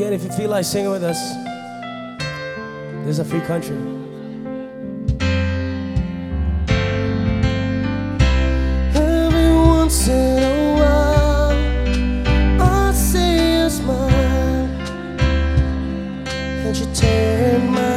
again, if you feel like singing with us, this is a free country. Every once in a while, I see a smile, and you turn my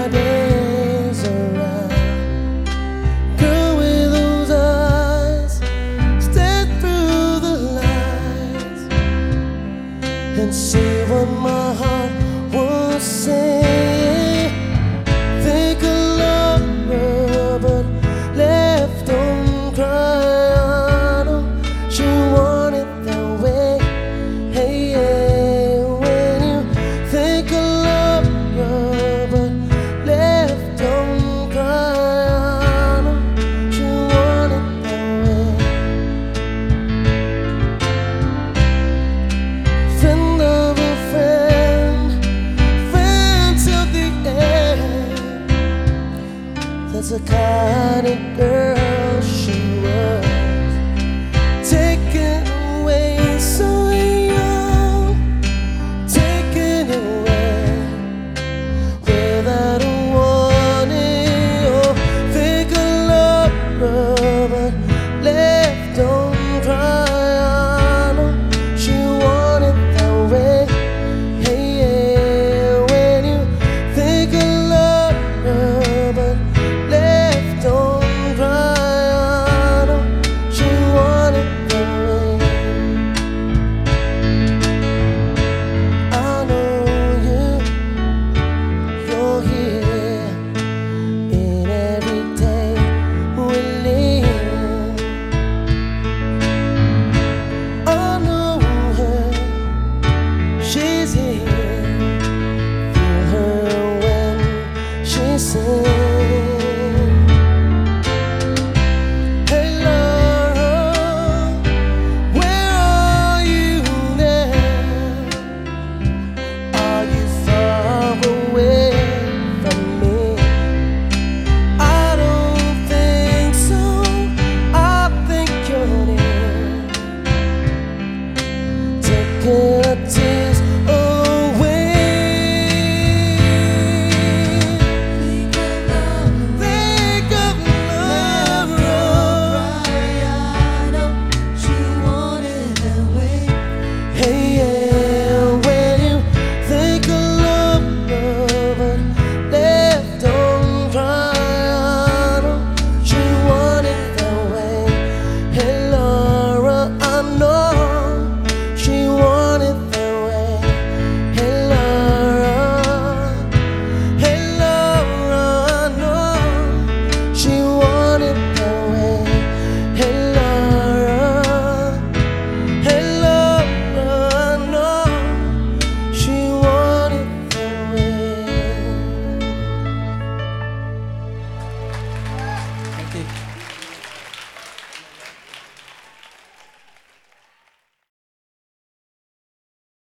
listen